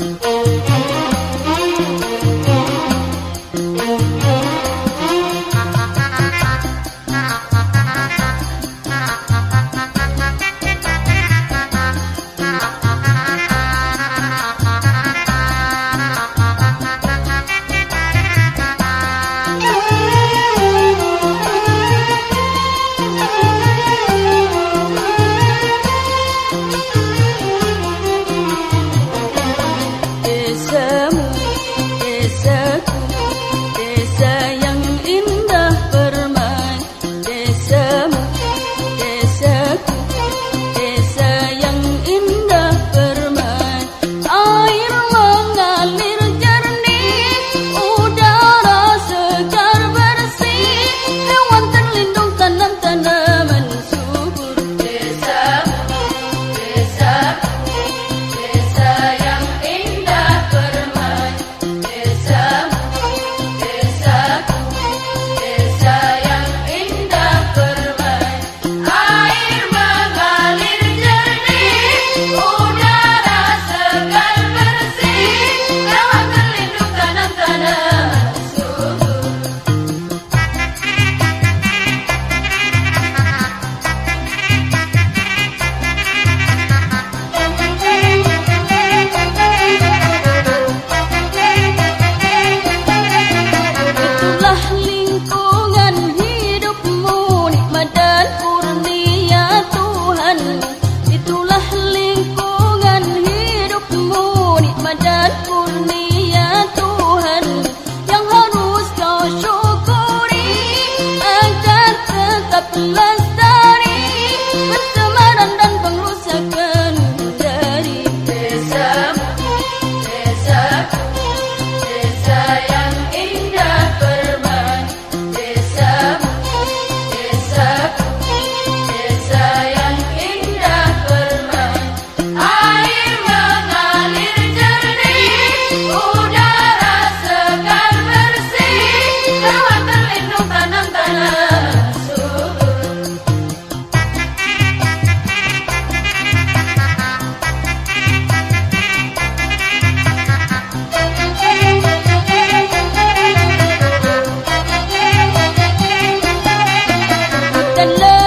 Udara segar bersih Lewat